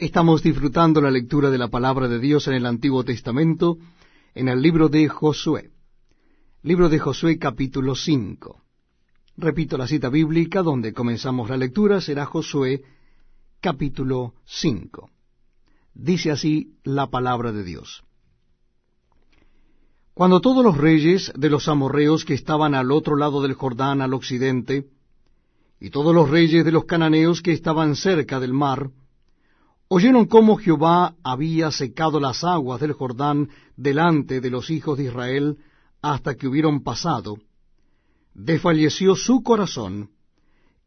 Estamos disfrutando la lectura de la palabra de Dios en el Antiguo Testamento, en el libro de Josué. Libro de Josué capítulo 5. Repito la cita bíblica donde comenzamos la lectura, será Josué capítulo 5. Dice así la palabra de Dios. Cuando todos los reyes de los amorreos que estaban al otro lado del Jordán al occidente, y todos los reyes de los cananeos que estaban cerca del mar, oyeron cómo Jehová había secado las aguas del Jordán delante de los hijos de Israel hasta que hubieron pasado, desfalleció su corazón,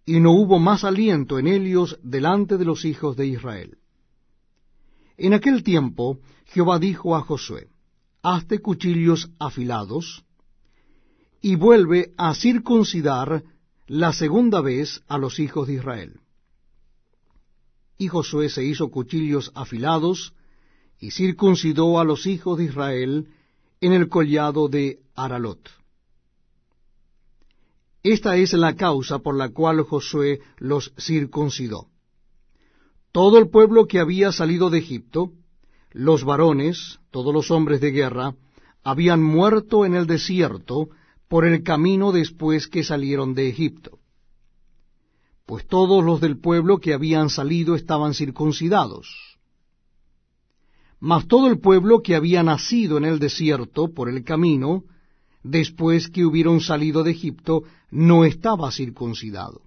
y no hubo más aliento en ellos delante de los hijos de Israel. En aquel tiempo Jehová dijo a Josué, Hazte cuchillos afilados, y vuelve a circuncidar la segunda vez a los hijos de Israel. Y Josué se hizo cuchillos afilados, y circuncidó a los hijos de Israel en el collado de Aralot. Esta es la causa por la cual Josué los circuncidó. Todo el pueblo que había salido de Egipto, los varones, todos los hombres de guerra, habían muerto en el desierto por el camino después que salieron de Egipto pues todos los del pueblo que habían salido estaban circuncidados. Mas todo el pueblo que había nacido en el desierto por el camino, después que hubieron salido de Egipto, no estaba circuncidado.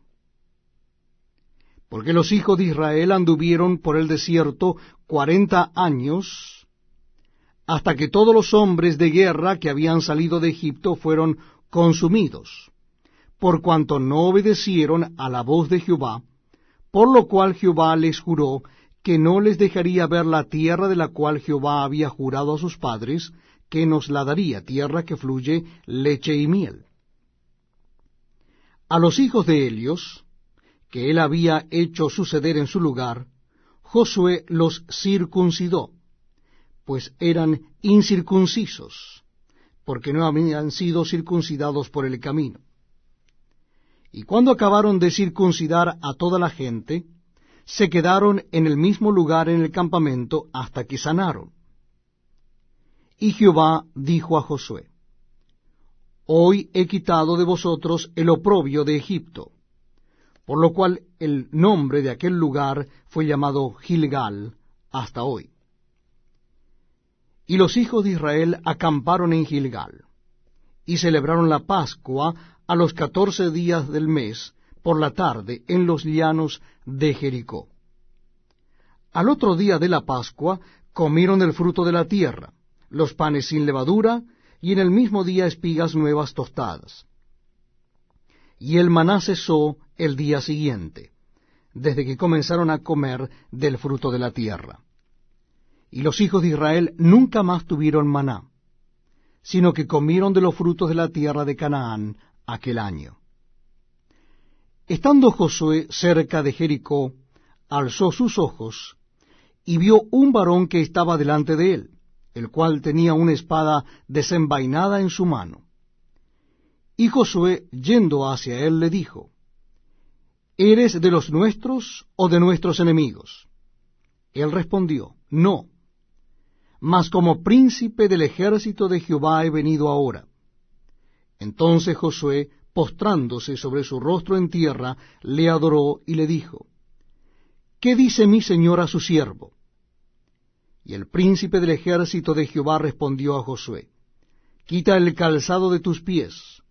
Porque los hijos de Israel anduvieron por el desierto cuarenta años, hasta que todos los hombres de guerra que habían salido de Egipto fueron consumidos por cuanto no obedecieron a la voz de Jehová, por lo cual Jehová les juró que no les dejaría ver la tierra de la cual Jehová había jurado a sus padres, que nos la daría, tierra que fluye leche y miel. A los hijos de Helios, que él había hecho suceder en su lugar, Josué los circuncidó, pues eran incircuncisos, porque no habían sido circuncidados por el camino. Y cuando acabaron de circuncidar a toda la gente, se quedaron en el mismo lugar en el campamento hasta que sanaron. Y Jehová dijo a Josué, Hoy he quitado de vosotros el oprobio de Egipto, por lo cual el nombre de aquel lugar fue llamado Gilgal hasta hoy. Y los hijos de Israel acamparon en Gilgal, y celebraron la Pascua a los catorce días del mes, por la tarde, en los llanos de Jericó. Al otro día de la Pascua comieron el fruto de la tierra, los panes sin levadura, y en el mismo día espigas nuevas tostadas. Y el maná cesó el día siguiente, desde que comenzaron a comer del fruto de la tierra. Y los hijos de Israel nunca más tuvieron maná, sino que comieron de los frutos de la tierra de Canaán aquel año. Estando Josué cerca de Jericó, alzó sus ojos y vio un varón que estaba delante de él, el cual tenía una espada desenvainada en su mano. Y Josué, yendo hacia él, le dijo, ¿Eres de los nuestros o de nuestros enemigos? Él respondió, No, mas como príncipe del ejército de Jehová he venido ahora. Entonces Josué, postrándose sobre su rostro en tierra, le adoró y le dijo, ¿Qué dice mi señor a su siervo? Y el príncipe del ejército de Jehová respondió a Josué, Quita el calzado de tus pies,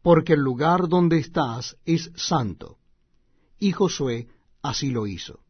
porque el lugar donde estás es santo. Y Josué así lo hizo.